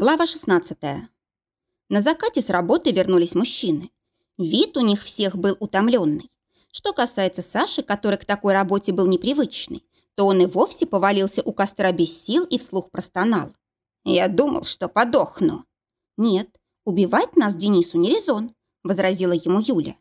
Глава 16. На закате с работы вернулись мужчины. Вид у них всех был утомленный. Что касается Саши, который к такой работе был непривычный, то он и вовсе повалился у костра без сил и вслух простонал. «Я думал, что подохну». «Нет, убивать нас Денису не резон», – возразила ему Юля.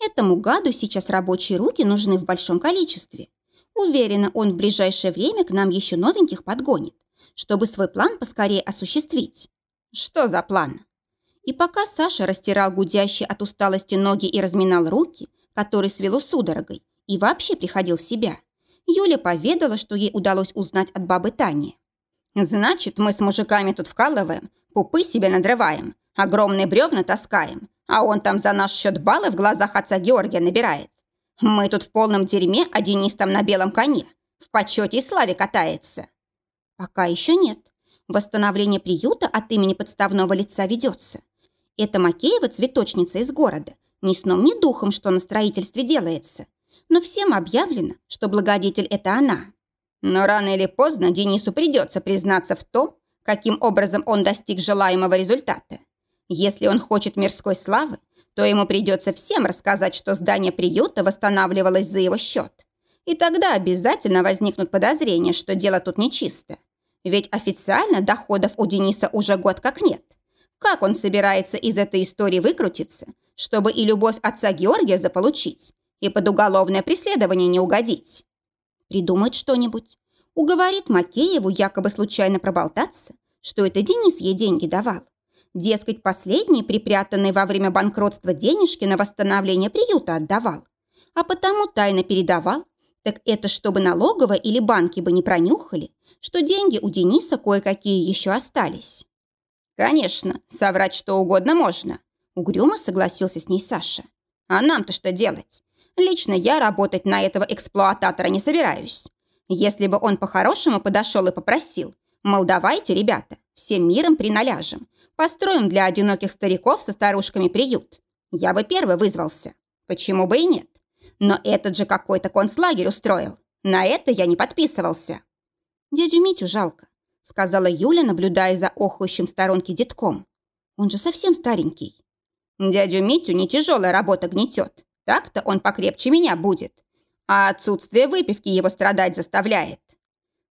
«Этому гаду сейчас рабочие руки нужны в большом количестве. Уверена, он в ближайшее время к нам еще новеньких подгонит чтобы свой план поскорее осуществить. Что за план? И пока Саша растирал гудящие от усталости ноги и разминал руки, которые свело судорогой, и вообще приходил в себя, Юля поведала, что ей удалось узнать от бабы Тани. «Значит, мы с мужиками тут вкалываем, пупы себе надрываем, огромные бревна таскаем, а он там за наш счет баллы в глазах отца Георгия набирает. Мы тут в полном дерьме, а Денис там на белом коне, в почете и славе катается. Пока еще нет. Восстановление приюта от имени подставного лица ведется. Это Макеева цветочница из города. Ни сном, ни духом, что на строительстве делается. Но всем объявлено, что благодетель – это она. Но рано или поздно Денису придется признаться в том, каким образом он достиг желаемого результата. Если он хочет мирской славы, то ему придется всем рассказать, что здание приюта восстанавливалось за его счет. И тогда обязательно возникнут подозрения, что дело тут нечисто. Ведь официально доходов у Дениса уже год как нет. Как он собирается из этой истории выкрутиться, чтобы и любовь отца Георгия заполучить, и под уголовное преследование не угодить? Придумает что-нибудь. Уговорит Макееву якобы случайно проболтаться, что это Денис ей деньги давал. Дескать, последние, припрятанные во время банкротства денежки на восстановление приюта отдавал. А потому тайно передавал, так это чтобы налоговая или банки бы не пронюхали, что деньги у Дениса кое-какие еще остались. «Конечно, соврать что угодно можно», – угрюмо согласился с ней Саша. «А нам-то что делать? Лично я работать на этого эксплуататора не собираюсь. Если бы он по-хорошему подошел и попросил, мол, давайте, ребята, всем миром приналяжем, построим для одиноких стариков со старушками приют, я бы первый вызвался. Почему бы и нет? Но этот же какой-то концлагерь устроил. На это я не подписывался». «Дядю Митю жалко», — сказала Юля, наблюдая за охающим в сторонке детком. «Он же совсем старенький». «Дядю Митю не тяжелая работа гнетет. Так-то он покрепче меня будет. А отсутствие выпивки его страдать заставляет».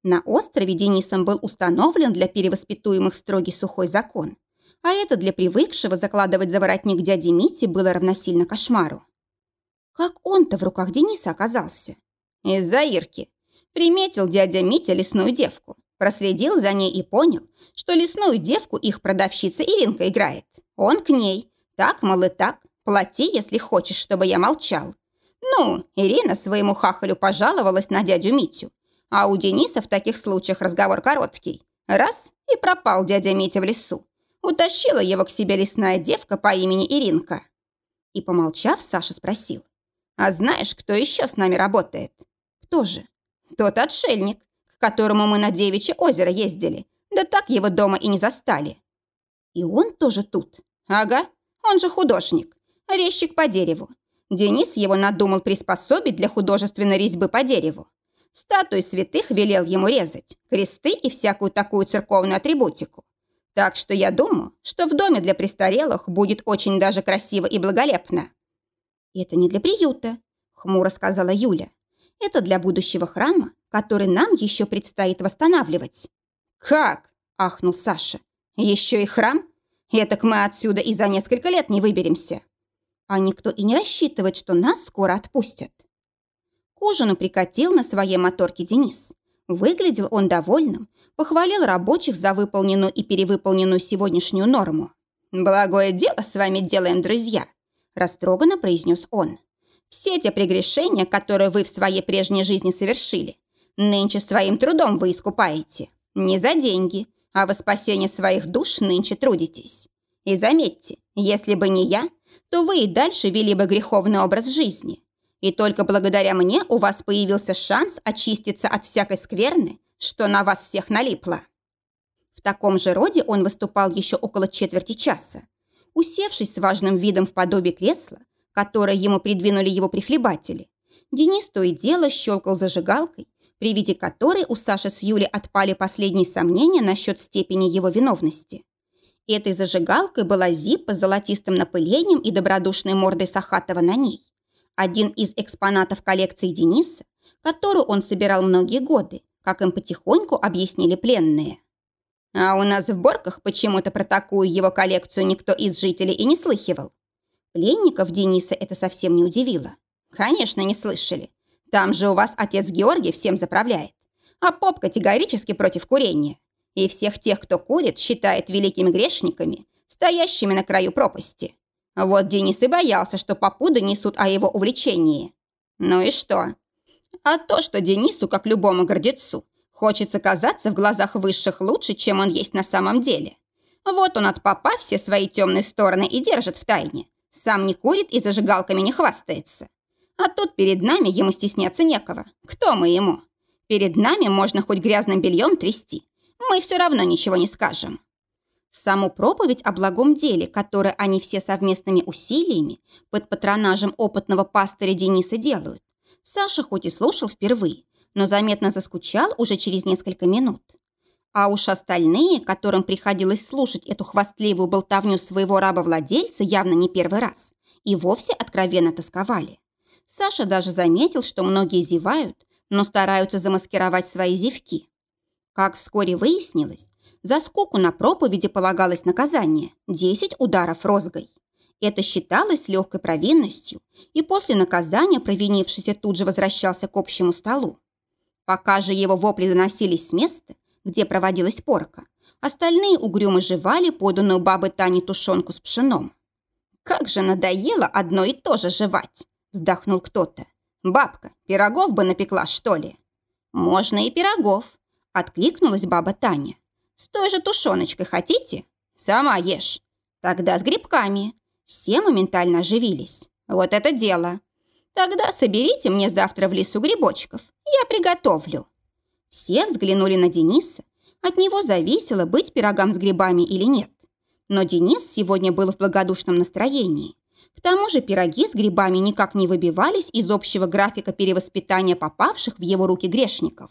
На острове Денисом был установлен для перевоспитуемых строгий сухой закон. А это для привыкшего закладывать за воротник дяди Мити было равносильно кошмару. Как он-то в руках Дениса оказался? Из-за Ирки. Приметил дядя Митя лесную девку, проследил за ней и понял, что лесную девку их продавщица Иринка играет. Он к ней. Так, мол, и так. Плати, если хочешь, чтобы я молчал. Ну, Ирина своему хахалю пожаловалась на дядю Митю. А у Дениса в таких случаях разговор короткий. Раз – и пропал дядя Митя в лесу. Утащила его к себе лесная девка по имени Иринка. И, помолчав, Саша спросил. «А знаешь, кто еще с нами работает?» «Кто же?» Тот отшельник, к которому мы на Девичье озеро ездили. Да так его дома и не застали. И он тоже тут. Ага, он же художник. Резчик по дереву. Денис его надумал приспособить для художественной резьбы по дереву. Статуи святых велел ему резать, кресты и всякую такую церковную атрибутику. Так что я думаю, что в доме для престарелых будет очень даже красиво и благолепно. «Это не для приюта», — хмуро сказала Юля. Это для будущего храма, который нам еще предстоит восстанавливать». «Как?» – ахнул Саша. «Еще и храм? Этак мы отсюда и за несколько лет не выберемся». А никто и не рассчитывает, что нас скоро отпустят. К ужину прикатил на своей моторке Денис. Выглядел он довольным, похвалил рабочих за выполненную и перевыполненную сегодняшнюю норму. «Благое дело с вами делаем, друзья», – растроганно произнес он. Все те прегрешения, которые вы в своей прежней жизни совершили, нынче своим трудом вы искупаете. Не за деньги, а во спасение своих душ нынче трудитесь. И заметьте, если бы не я, то вы и дальше вели бы греховный образ жизни. И только благодаря мне у вас появился шанс очиститься от всякой скверны, что на вас всех налипло. В таком же роде он выступал еще около четверти часа. Усевшись с важным видом в подобие кресла, которое ему придвинули его прихлебатели. Денис то и дело щелкал зажигалкой, при виде которой у Саши с Юлей отпали последние сомнения насчет степени его виновности. Этой зажигалкой была зиппа с золотистым напылением и добродушной мордой Сахатова на ней. Один из экспонатов коллекции Дениса, которую он собирал многие годы, как им потихоньку объяснили пленные. А у нас в Борках почему-то про такую его коллекцию никто из жителей и не слыхивал. Пленников Дениса это совсем не удивило. Конечно, не слышали. Там же у вас отец Георгий всем заправляет. А поп категорически против курения. И всех тех, кто курит, считает великими грешниками, стоящими на краю пропасти. Вот Денис и боялся, что попу несут о его увлечении. Ну и что? А то, что Денису, как любому гордецу, хочется казаться в глазах высших лучше, чем он есть на самом деле. Вот он от папа все свои темные стороны и держит в тайне. Сам не курит и зажигалками не хвастается. А тут перед нами ему стесняться некого. Кто мы ему? Перед нами можно хоть грязным бельем трясти. Мы все равно ничего не скажем. Саму проповедь о благом деле, которое они все совместными усилиями под патронажем опытного пастыря Дениса делают, Саша хоть и слушал впервые, но заметно заскучал уже через несколько минут. А уж остальные, которым приходилось слушать эту хвастливую болтовню своего раба-владельца явно не первый раз, и вовсе откровенно тосковали. Саша даже заметил, что многие зевают, но стараются замаскировать свои зевки. Как вскоре выяснилось, за скуку на проповеди полагалось наказание – 10 ударов розгой. Это считалось легкой провинностью, и после наказания провинившийся тут же возвращался к общему столу. Пока же его вопли доносились с места, где проводилась порка, остальные угрюмо жевали поданную бабы Тане тушенку с пшеном. «Как же надоело одно и то же жевать!» – вздохнул кто-то. «Бабка, пирогов бы напекла, что ли?» «Можно и пирогов», – откликнулась баба Таня. «С той же тушеночкой хотите? Сама ешь. Тогда с грибками». Все моментально оживились. «Вот это дело!» «Тогда соберите мне завтра в лесу грибочков. Я приготовлю». Все взглянули на Дениса. От него зависело, быть пирогам с грибами или нет. Но Денис сегодня был в благодушном настроении. К тому же пироги с грибами никак не выбивались из общего графика перевоспитания попавших в его руки грешников.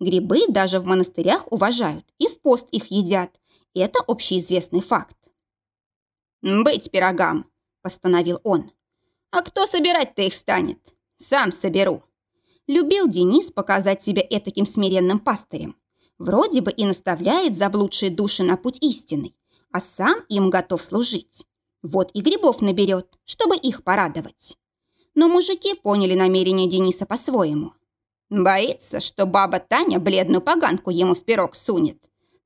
Грибы даже в монастырях уважают и в пост их едят. Это общеизвестный факт. «Быть пирогам», – постановил он. «А кто собирать-то их станет? Сам соберу». Любил Денис показать себя этаким смиренным пастырем. Вроде бы и наставляет заблудшие души на путь истинный, а сам им готов служить. Вот и грибов наберет, чтобы их порадовать. Но мужики поняли намерение Дениса по-своему. Боится, что баба Таня бледную поганку ему в пирог сунет.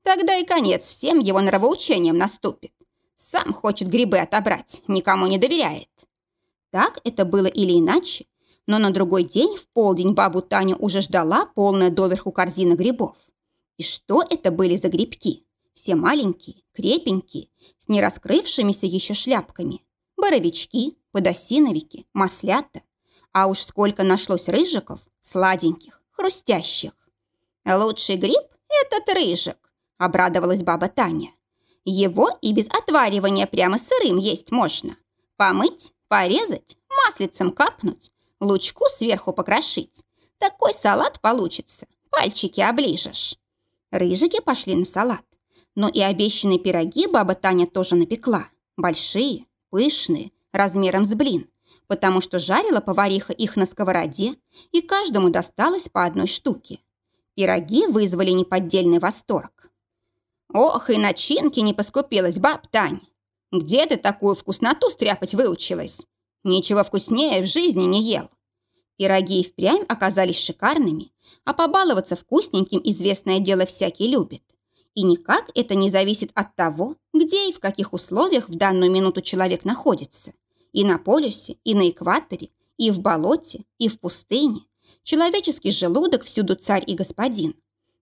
Тогда и конец всем его нравоучениям наступит. Сам хочет грибы отобрать, никому не доверяет. Так это было или иначе, но на другой день в полдень бабу Таню уже ждала полная доверху корзина грибов. И что это были за грибки? Все маленькие, крепенькие, с нераскрывшимися еще шляпками. Боровички, подосиновики, маслята. А уж сколько нашлось рыжиков, сладеньких, хрустящих. «Лучший гриб – этот рыжик», – обрадовалась баба Таня. «Его и без отваривания прямо сырым есть можно. Помыть, порезать, маслицем капнуть, лучку сверху покрошить. Такой салат получится, пальчики оближешь. Рыжики пошли на салат. Но и обещанные пироги баба Таня тоже напекла. Большие, пышные, размером с блин. Потому что жарила повариха их на сковороде, и каждому досталось по одной штуке. Пироги вызвали неподдельный восторг. «Ох, и начинки не поскупилась, баб Тань! Где ты такую вкусноту стряпать выучилась? Ничего вкуснее в жизни не ел. Пироги и впрямь оказались шикарными, а побаловаться вкусненьким известное дело всякий любит. И никак это не зависит от того, где и в каких условиях в данную минуту человек находится. И на полюсе, и на экваторе, и в болоте, и в пустыне. Человеческий желудок всюду царь и господин.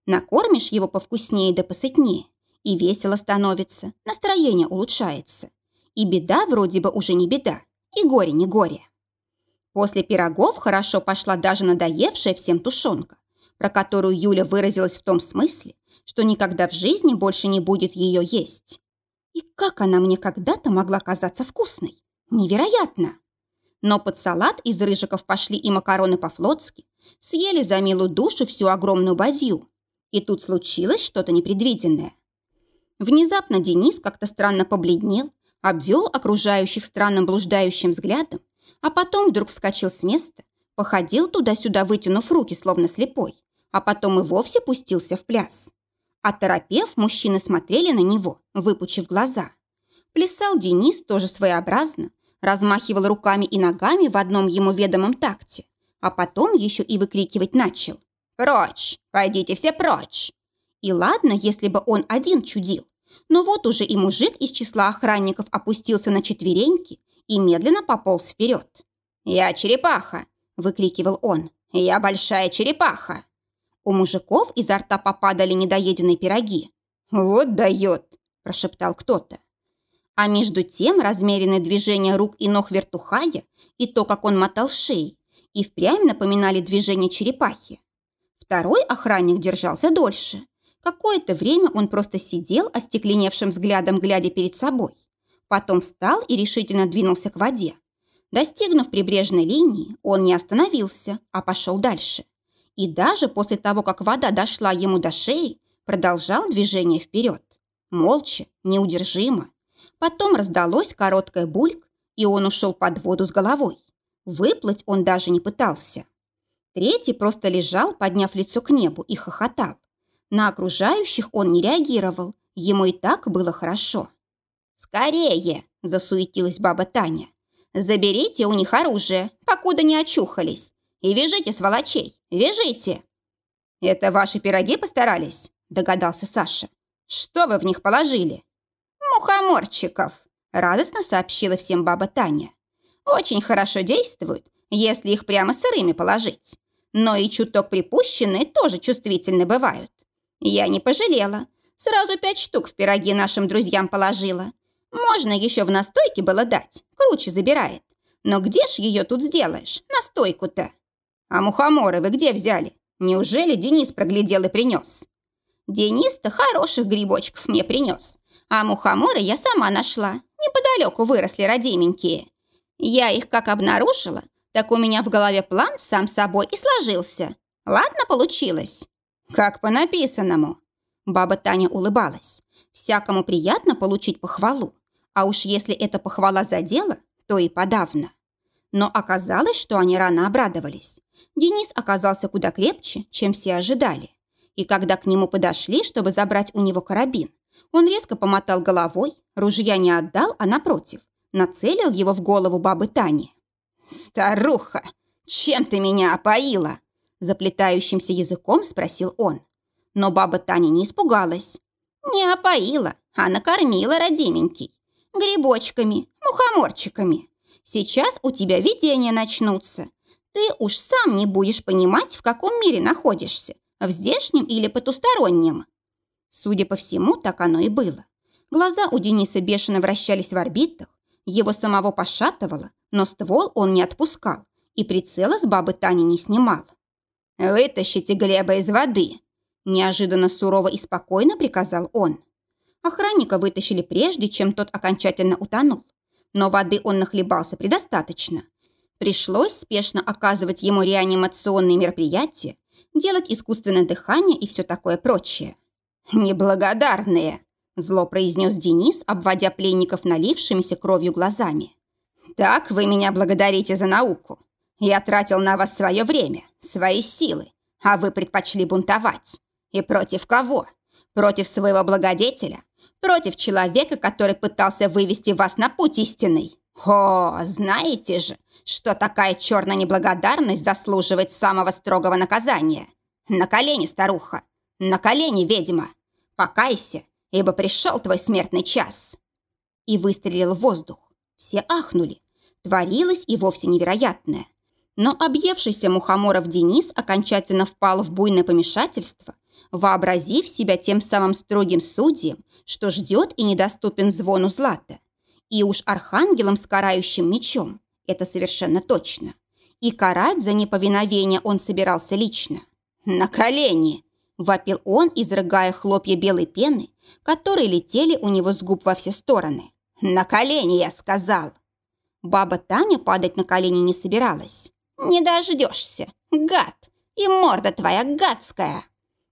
Накормишь его повкуснее да посытнее, и весело становится, настроение улучшается. И беда вроде бы уже не беда, и горе не горе. После пирогов хорошо пошла даже надоевшая всем тушенка, про которую Юля выразилась в том смысле, что никогда в жизни больше не будет ее есть. И как она мне когда-то могла казаться вкусной? Невероятно! Но под салат из рыжиков пошли и макароны по-флотски, съели за милую душу всю огромную бадью. И тут случилось что-то непредвиденное. Внезапно Денис как-то странно побледнел, обвел окружающих странным блуждающим взглядом, а потом вдруг вскочил с места, походил туда-сюда, вытянув руки, словно слепой, а потом и вовсе пустился в пляс. Оторопев, мужчины смотрели на него, выпучив глаза. Плясал Денис тоже своеобразно, размахивал руками и ногами в одном ему ведомом такте, а потом еще и выкрикивать начал. «Прочь! Пойдите все прочь!» И ладно, если бы он один чудил, но вот уже и мужик из числа охранников опустился на четвереньки и медленно пополз вперед. «Я черепаха!» – выкрикивал он. «Я большая черепаха!» У мужиков изо рта попадали недоеденные пироги. «Вот дает!» – прошептал кто-то. А между тем размеренные движения рук и ног вертухая и то, как он мотал шеей, и впрямь напоминали движение черепахи. Второй охранник держался дольше. Какое-то время он просто сидел, остекленевшим взглядом глядя перед собой. Потом встал и решительно двинулся к воде. Достигнув прибрежной линии, он не остановился, а пошел дальше. И даже после того, как вода дошла ему до шеи, продолжал движение вперед. Молча, неудержимо. Потом раздалось короткое бульк, и он ушел под воду с головой. Выплыть он даже не пытался. Третий просто лежал, подняв лицо к небу, и хохотал. На окружающих он не реагировал, ему и так было хорошо. «Скорее!» – засуетилась баба Таня. «Заберите у них оружие, покуда не очухались, и вяжите сволочей, вяжите!» «Это ваши пироги постарались?» – догадался Саша. «Что вы в них положили?» «Мухоморчиков!» – радостно сообщила всем баба Таня. «Очень хорошо действуют, если их прямо сырыми положить. Но и чуток припущенные тоже чувствительны бывают. Я не пожалела. Сразу пять штук в пироги нашим друзьям положила. Можно еще в настойке было дать, круче забирает. Но где ж ее тут сделаешь, настойку-то? А мухоморы вы где взяли? Неужели Денис проглядел и принес? Денис-то хороших грибочков мне принес. А мухоморы я сама нашла. Неподалеку выросли родименькие. Я их как обнаружила, так у меня в голове план сам собой и сложился. Ладно получилось? Как по написанному. Баба Таня улыбалась. Всякому приятно получить похвалу. А уж если это похвала за дело, то и подавно. Но оказалось, что они рано обрадовались. Денис оказался куда крепче, чем все ожидали. И когда к нему подошли, чтобы забрать у него карабин, он резко помотал головой, ружья не отдал, а напротив, нацелил его в голову бабы Тани. «Старуха, чем ты меня опоила?» Заплетающимся языком спросил он. Но баба Таня не испугалась. «Не опоила, а накормила родименький грибочками, мухоморчиками. Сейчас у тебя видения начнутся. Ты уж сам не будешь понимать, в каком мире находишься, в здешнем или потустороннем. Судя по всему, так оно и было. Глаза у Дениса бешено вращались в орбитах, его самого пошатывало, но ствол он не отпускал и прицела с бабы Тани не снимал. «Вытащите Глеба из воды!» Неожиданно сурово и спокойно приказал он. Охранника вытащили прежде, чем тот окончательно утонул. Но воды он нахлебался предостаточно. Пришлось спешно оказывать ему реанимационные мероприятия, делать искусственное дыхание и все такое прочее. «Неблагодарные!» – зло произнес Денис, обводя пленников налившимися кровью глазами. «Так вы меня благодарите за науку. Я тратил на вас свое время, свои силы, а вы предпочли бунтовать. И против кого? Против своего благодетеля, против человека, который пытался вывести вас на путь истинный. О, знаете же, что такая черная неблагодарность заслуживает самого строгого наказания. На колени, старуха, на колени, ведьма. Покайся, ибо пришел твой смертный час. И выстрелил в воздух. Все ахнули. Творилось и вовсе невероятное. Но объевшийся мухоморов Денис окончательно впал в буйное помешательство, вообразив себя тем самым строгим судьем, что ждет и недоступен звону злата. И уж архангелом с карающим мечом, это совершенно точно. И карать за неповиновение он собирался лично. «На колени!» – вопил он, изрыгая хлопья белой пены, которые летели у него с губ во все стороны. «На колени, я сказал!» Баба Таня падать на колени не собиралась. «Не дождешься, гад! И морда твоя гадская!»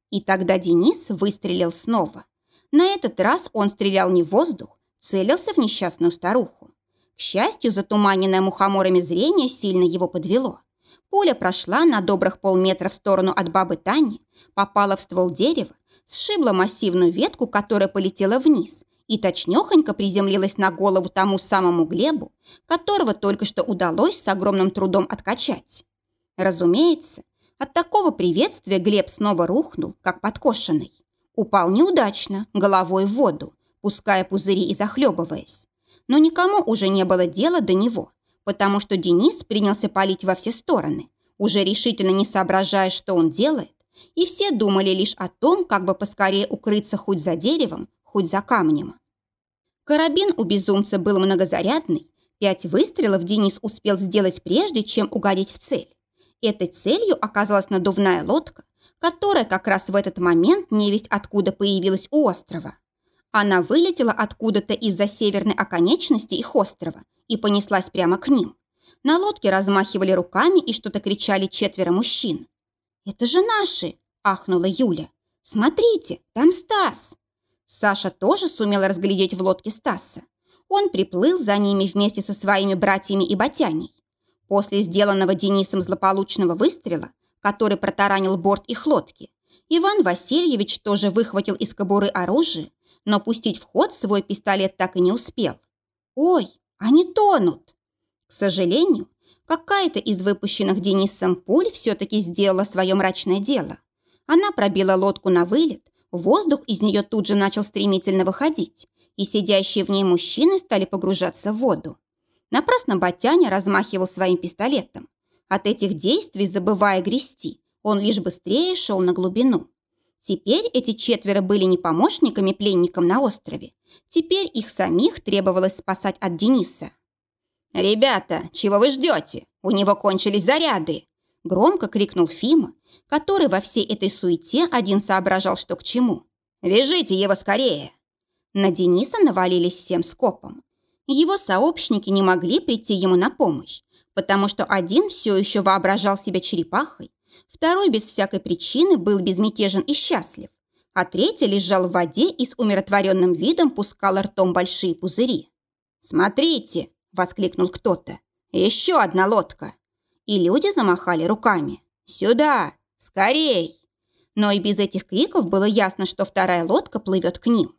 И тогда Денис выстрелил снова. На этот раз он стрелял не в воздух, целился в несчастную старуху. К счастью, затуманенное мухоморами зрение сильно его подвело. Пуля прошла на добрых полметра в сторону от бабы Тани, попала в ствол дерева, сшибла массивную ветку, которая полетела вниз, и точнёхонько приземлилась на голову тому самому Глебу, которого только что удалось с огромным трудом откачать. Разумеется, от такого приветствия Глеб снова рухнул, как подкошенный. Упал неудачно, головой в воду, пуская пузыри и захлебываясь. Но никому уже не было дела до него, потому что Денис принялся палить во все стороны, уже решительно не соображая, что он делает, и все думали лишь о том, как бы поскорее укрыться хоть за деревом, хоть за камнем. Карабин у безумца был многозарядный. Пять выстрелов Денис успел сделать прежде, чем угодить в цель. Этой целью оказалась надувная лодка, которая как раз в этот момент невесть откуда появилась у острова. Она вылетела откуда-то из-за северной оконечности их острова и понеслась прямо к ним. На лодке размахивали руками и что-то кричали четверо мужчин. «Это же наши!» – ахнула Юля. «Смотрите, там Стас!» Саша тоже сумел разглядеть в лодке Стаса. Он приплыл за ними вместе со своими братьями и батяней. После сделанного Денисом злополучного выстрела, который протаранил борт их лодки, Иван Васильевич тоже выхватил из кобуры оружие, но пустить в ход свой пистолет так и не успел. «Ой, они тонут!» К сожалению, какая-то из выпущенных Денисом пуль все-таки сделала свое мрачное дело. Она пробила лодку на вылет, Воздух из нее тут же начал стремительно выходить, и сидящие в ней мужчины стали погружаться в воду. Напрасно Батяня размахивал своим пистолетом. От этих действий, забывая грести, он лишь быстрее шел на глубину. Теперь эти четверо были не помощниками пленникам на острове. Теперь их самих требовалось спасать от Дениса. «Ребята, чего вы ждете? У него кончились заряды!» Громко крикнул Фима, который во всей этой суете один соображал, что к чему. «Вяжите его скорее!» На Дениса навалились всем скопом. Его сообщники не могли прийти ему на помощь, потому что один все еще воображал себя черепахой, второй без всякой причины был безмятежен и счастлив, а третий лежал в воде и с умиротворенным видом пускал ртом большие пузыри. «Смотрите!» – воскликнул кто-то. «Еще одна лодка!» И люди замахали руками. «Сюда! «Скорей!» Но и без этих криков было ясно, что вторая лодка плывет к ним.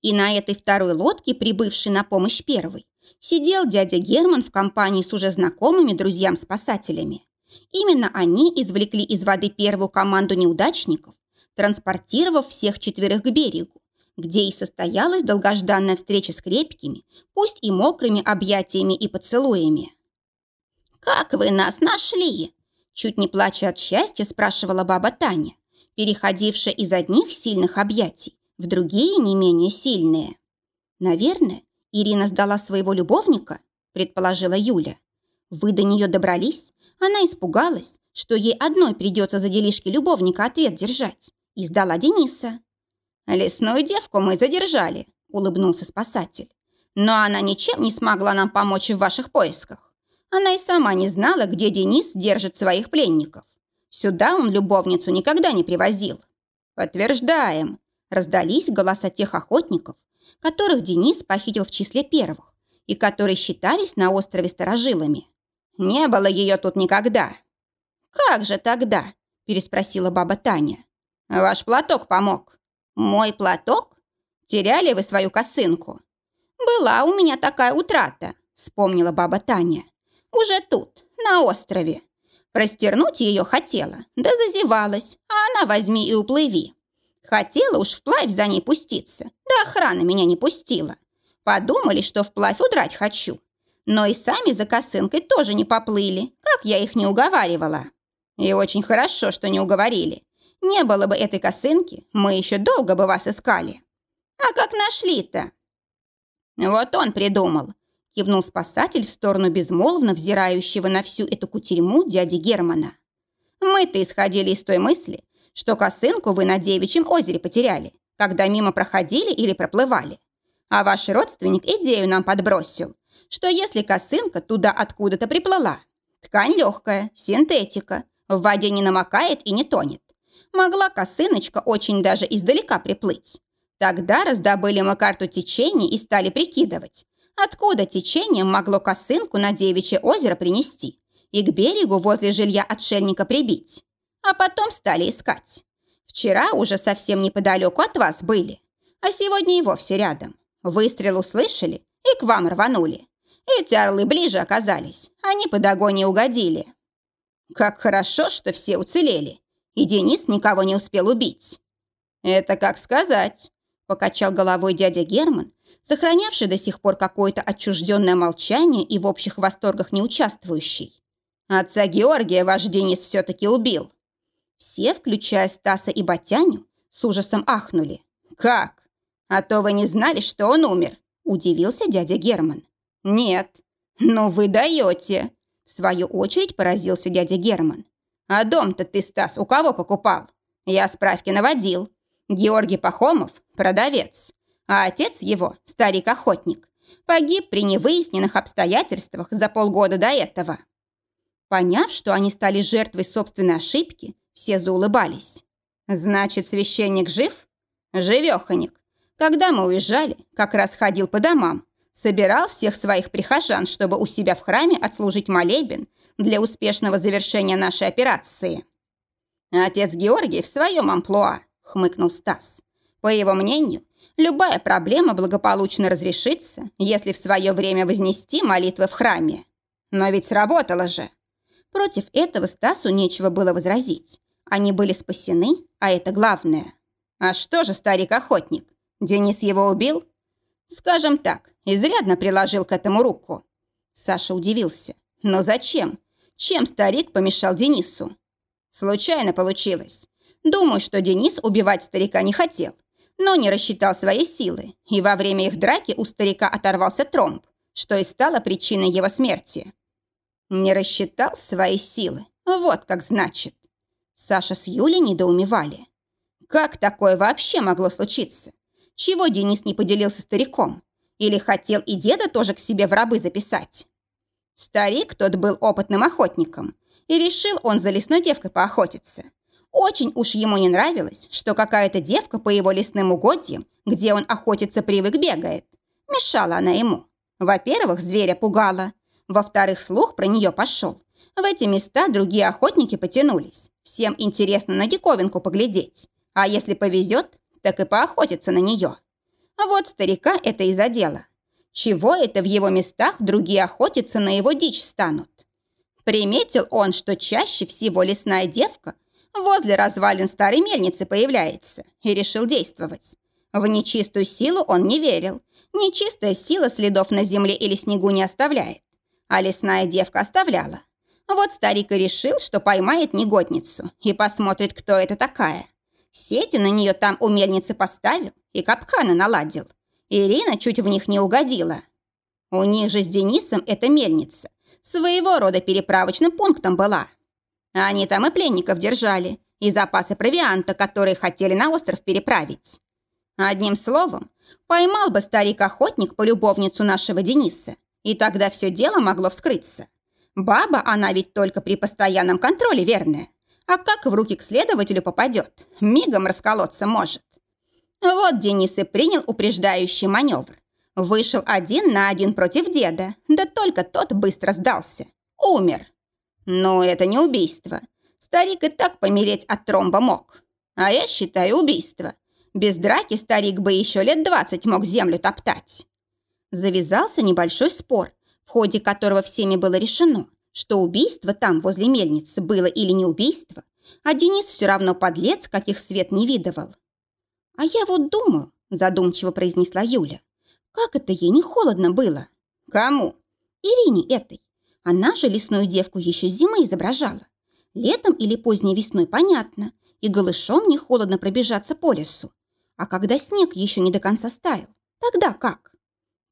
И на этой второй лодке, прибывшей на помощь первой, сидел дядя Герман в компании с уже знакомыми друзьям-спасателями. Именно они извлекли из воды первую команду неудачников, транспортировав всех четверых к берегу, где и состоялась долгожданная встреча с крепкими, пусть и мокрыми объятиями и поцелуями. «Как вы нас нашли?» Чуть не плача от счастья, спрашивала баба Таня, переходившая из одних сильных объятий в другие не менее сильные. «Наверное, Ирина сдала своего любовника?» – предположила Юля. «Вы до нее добрались? Она испугалась, что ей одной придется за делишки любовника ответ держать, и сдала Дениса». «Лесную девку мы задержали», – улыбнулся спасатель. «Но она ничем не смогла нам помочь в ваших поисках. Она и сама не знала, где Денис держит своих пленников. Сюда он любовницу никогда не привозил. «Подтверждаем!» – раздались голоса тех охотников, которых Денис похитил в числе первых и которые считались на острове старожилами. «Не было ее тут никогда». «Как же тогда?» – переспросила баба Таня. «Ваш платок помог». «Мой платок? Теряли вы свою косынку?» «Была у меня такая утрата», – вспомнила баба Таня. Уже тут, на острове. Простернуть ее хотела, да зазевалась, а она возьми и уплыви. Хотела уж вплавь за ней пуститься, да охрана меня не пустила. Подумали, что вплавь удрать хочу. Но и сами за косынкой тоже не поплыли, как я их не уговаривала. И очень хорошо, что не уговорили. Не было бы этой косынки, мы еще долго бы вас искали. А как нашли-то? Вот он придумал кивнул спасатель в сторону безмолвно взирающего на всю эту кутерьму дяди Германа. «Мы-то исходили из той мысли, что косынку вы на девичьем озере потеряли, когда мимо проходили или проплывали. А ваш родственник идею нам подбросил, что если косынка туда откуда-то приплыла, ткань легкая, синтетика, в воде не намокает и не тонет. Могла косыночка очень даже издалека приплыть. Тогда раздобыли мы карту течения и стали прикидывать, откуда течение могло косынку на Девичье озеро принести и к берегу возле жилья отшельника прибить. А потом стали искать. Вчера уже совсем неподалеку от вас были, а сегодня и вовсе рядом. Выстрел услышали и к вам рванули. Эти орлы ближе оказались, они по догоне угодили. Как хорошо, что все уцелели, и Денис никого не успел убить. Это как сказать, покачал головой дядя Герман, сохранявший до сих пор какое-то отчужденное молчание и в общих восторгах не участвующий. Отца Георгия ваш Денис все-таки убил. Все, включая Стаса и Батяню, с ужасом ахнули. «Как? А то вы не знали, что он умер?» – удивился дядя Герман. «Нет». «Ну вы даете!» – в свою очередь поразился дядя Герман. «А дом-то ты, Стас, у кого покупал?» «Я справки наводил. Георгий Пахомов – продавец, а отец его – старик-охотник. Погиб при невыясненных обстоятельствах за полгода до этого». Поняв, что они стали жертвой собственной ошибки, все заулыбались. «Значит, священник жив?» «Живеханик. Когда мы уезжали, как раз ходил по домам, собирал всех своих прихожан, чтобы у себя в храме отслужить молебен для успешного завершения нашей операции». «Отец Георгий в своем амплуа», — хмыкнул Стас. «По его мнению, любая проблема благополучно разрешится, если в свое время вознести молитвы в храме. Но ведь сработало же». Против этого Стасу нечего было возразить. Они были спасены, а это главное. А что же старик-охотник? Денис его убил? Скажем так, изрядно приложил к этому руку. Саша удивился. Но зачем? Чем старик помешал Денису? Случайно получилось. Думаю, что Денис убивать старика не хотел, но не рассчитал свои силы, и во время их драки у старика оторвался тромб, что и стало причиной его смерти. Не рассчитал свои силы. Вот как значит. Саша с Юлей недоумевали. Как такое вообще могло случиться? Чего Денис не поделился стариком? Или хотел и деда тоже к себе в рабы записать? Старик тот был опытным охотником, и решил он за лесной девкой поохотиться. Очень уж ему не нравилось, что какая-то девка по его лесным угодьям, где он охотится, привык бегает. Мешала она ему. Во-первых, зверя пугала. Во-вторых, слух про нее пошел. В эти места другие охотники потянулись. Всем интересно на диковинку поглядеть. А если повезет, так и поохотиться на нее. А вот старика это и задело. Чего это в его местах другие охотиться на его дичь станут? Приметил он, что чаще всего лесная девка возле развалин старой мельницы появляется, и решил действовать. В нечистую силу он не верил. Нечистая сила следов на земле или снегу не оставляет. А лесная девка оставляла. Вот старик и решил, что поймает негодницу и посмотрит, кто это такая. Сети на нее там у мельницы поставил и капканы наладил. Ирина чуть в них не угодила. У них же с Денисом эта мельница своего рода переправочным пунктом была. Они там и пленников держали, и запасы провианта, которые хотели на остров переправить. Одним словом, поймал бы старик-охотник полюбовницу нашего Дениса, и тогда все дело могло вскрыться. Баба, она ведь только при постоянном контроле верная. А как в руки к следователю попадет, мигом расколоться может. Вот Денис и принял упреждающий маневр. Вышел один на один против деда, да только тот быстро сдался. Умер. Но это не убийство. Старик и так помереть от тромба мог. А я считаю убийство. Без драки старик бы еще лет двадцать мог землю топтать. Завязался небольшой спор, в ходе которого всеми было решено, что убийство там, возле мельницы, было или не убийство, а Денис все равно подлец, каких свет не видывал. «А я вот думаю», – задумчиво произнесла Юля, «как это ей не холодно было?» «Кому?» «Ирине этой. Она же лесную девку еще зимы изображала. Летом или поздней весной, понятно, и голышом не холодно пробежаться по лесу. А когда снег еще не до конца стаял, тогда как?»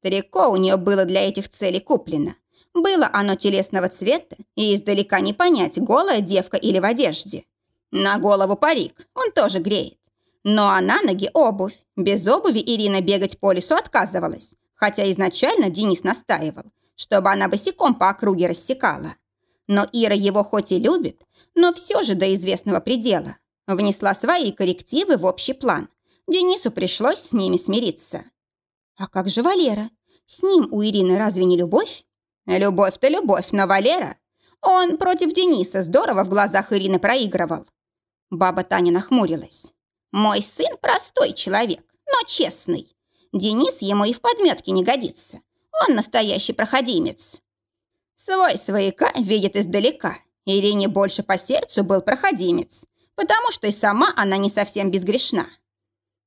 Трико у нее было для этих целей куплено. Было оно телесного цвета, и издалека не понять, голая девка или в одежде. На голову парик, он тоже греет. Ну а на ноги обувь. Без обуви Ирина бегать по лесу отказывалась, хотя изначально Денис настаивал, чтобы она босиком по округе рассекала. Но Ира его хоть и любит, но все же до известного предела. Внесла свои коррективы в общий план, Денису пришлось с ними смириться. А как же Валера? С ним у Ирины разве не любовь? Любовь-то любовь, но Валера... Он против Дениса здорово в глазах Ирины проигрывал. Баба Таня нахмурилась. Мой сын простой человек, но честный. Денис ему и в подметке не годится. Он настоящий проходимец. Свой свояка видит издалека. Ирине больше по сердцу был проходимец, потому что и сама она не совсем безгрешна.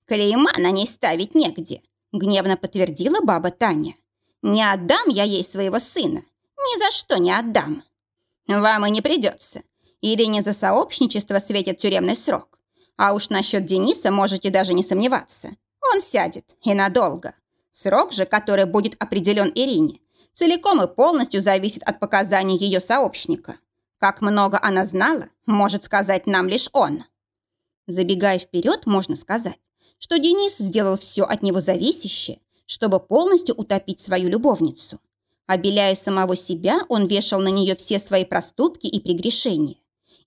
Клейма на ней ставить негде, гневно подтвердила баба Таня. Не отдам я ей своего сына, ни за что не отдам. Вам и не придется. Ирине за сообщничество светит тюремный срок. А уж насчет Дениса можете даже не сомневаться. Он сядет, и надолго. Срок же, который будет определен Ирине, целиком и полностью зависит от показаний ее сообщника. Как много она знала, может сказать нам лишь он. Забегая вперед, можно сказать, что Денис сделал все от него зависящее, чтобы полностью утопить свою любовницу. Обеляя самого себя, он вешал на нее все свои проступки и прегрешения.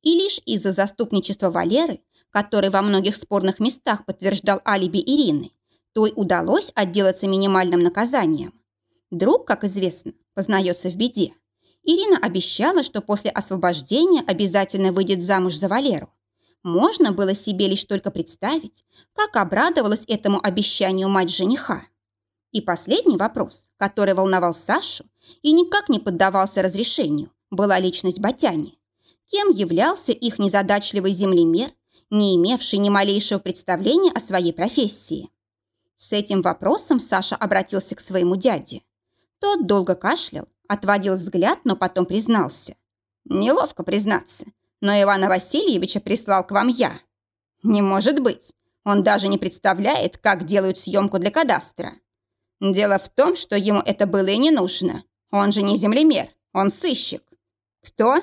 И лишь из-за заступничества Валеры который во многих спорных местах подтверждал алиби Ирины, той удалось отделаться минимальным наказанием. Друг, как известно, познается в беде. Ирина обещала, что после освобождения обязательно выйдет замуж за Валеру. Можно было себе лишь только представить, как обрадовалась этому обещанию мать жениха. И последний вопрос, который волновал Сашу и никак не поддавался разрешению, была личность Батяни. Кем являлся их незадачливый землемер не имевший ни малейшего представления о своей профессии. С этим вопросом Саша обратился к своему дяде. Тот долго кашлял, отводил взгляд, но потом признался. «Неловко признаться, но Ивана Васильевича прислал к вам я». «Не может быть. Он даже не представляет, как делают съемку для кадастра. Дело в том, что ему это было и не нужно. Он же не землемер, он сыщик». «Кто?»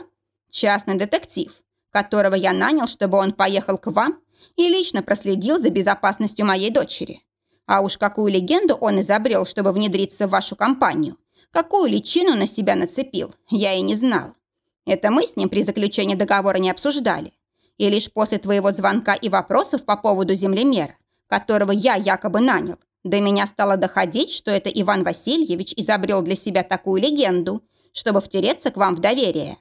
«Частный детектив которого я нанял, чтобы он поехал к вам и лично проследил за безопасностью моей дочери. А уж какую легенду он изобрел, чтобы внедриться в вашу компанию, какую личину на себя нацепил, я и не знал. Это мы с ним при заключении договора не обсуждали. И лишь после твоего звонка и вопросов по поводу землемера, которого я якобы нанял, до меня стало доходить, что это Иван Васильевич изобрел для себя такую легенду, чтобы втереться к вам в доверие.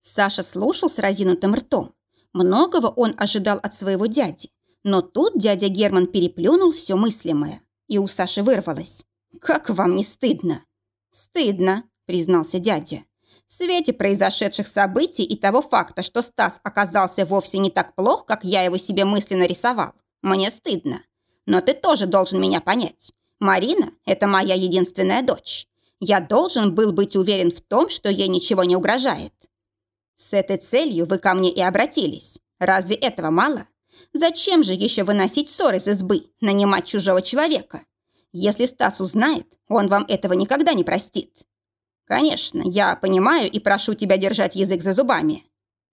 Саша слушал с разинутым ртом. Многого он ожидал от своего дяди. Но тут дядя Герман переплюнул все мыслимое. И у Саши вырвалось. «Как вам не стыдно?» «Стыдно», признался дядя. «В свете произошедших событий и того факта, что Стас оказался вовсе не так плох, как я его себе мысленно рисовал, мне стыдно. Но ты тоже должен меня понять. Марина – это моя единственная дочь. Я должен был быть уверен в том, что ей ничего не угрожает. С этой целью вы ко мне и обратились. Разве этого мало? Зачем же еще выносить ссор из избы, нанимать чужого человека? Если Стас узнает, он вам этого никогда не простит. Конечно, я понимаю и прошу тебя держать язык за зубами.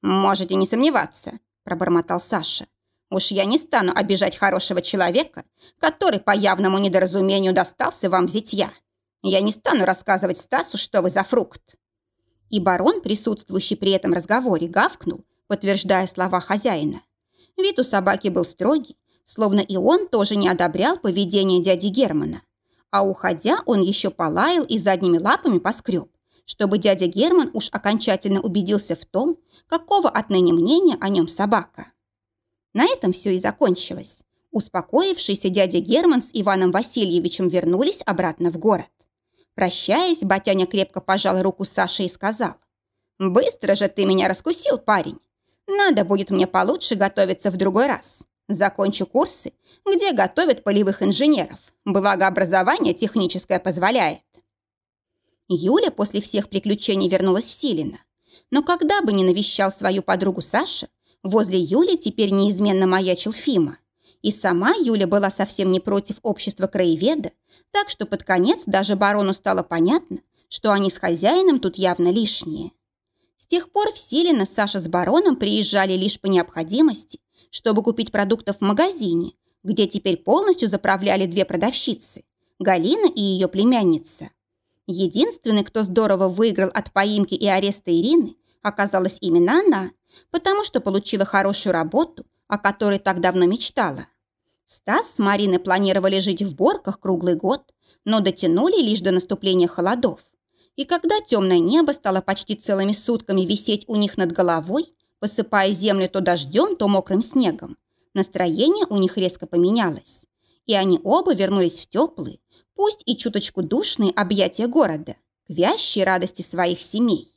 Можете не сомневаться, пробормотал Саша. Уж я не стану обижать хорошего человека, который по явному недоразумению достался вам в зятья. Я не стану рассказывать Стасу, что вы за фрукт. И барон, присутствующий при этом разговоре, гавкнул, подтверждая слова хозяина. Вид у собаки был строгий, словно и он тоже не одобрял поведение дяди Германа. А уходя, он еще полаял и задними лапами поскреб, чтобы дядя Герман уж окончательно убедился в том, какого отныне мнения о нем собака. На этом все и закончилось. Успокоившийся дядя Герман с Иваном Васильевичем вернулись обратно в город. Прощаясь, Батяня крепко пожал руку Саши и сказал. «Быстро же ты меня раскусил, парень. Надо будет мне получше готовиться в другой раз. Закончу курсы, где готовят полевых инженеров. Благо образование техническое позволяет». Юля после всех приключений вернулась в Силино. Но когда бы ни навещал свою подругу Саша, возле Юли теперь неизменно маячил Фима. И сама Юля была совсем не против общества краеведа, так что под конец даже барону стало понятно, что они с хозяином тут явно лишние. С тех пор в Селино Саша с бароном приезжали лишь по необходимости, чтобы купить продуктов в магазине, где теперь полностью заправляли две продавщицы – Галина и ее племянница. Единственный, кто здорово выиграл от поимки и ареста Ирины, оказалась именно она, потому что получила хорошую работу, о которой так давно мечтала. Стас с Мариной планировали жить в Борках круглый год, но дотянули лишь до наступления холодов. И когда темное небо стало почти целыми сутками висеть у них над головой, посыпая землю то дождем, то мокрым снегом, настроение у них резко поменялось. И они оба вернулись в теплые, пусть и чуточку душные объятия города, к вящей радости своих семей.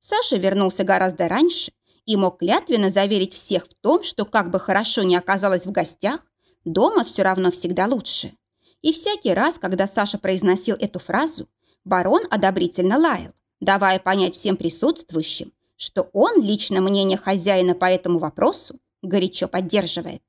Саша вернулся гораздо раньше и мог клятвенно заверить всех в том, что как бы хорошо ни оказалось в гостях, дома все равно всегда лучше. И всякий раз, когда Саша произносил эту фразу, барон одобрительно лаял, давая понять всем присутствующим, что он лично мнение хозяина по этому вопросу горячо поддерживает.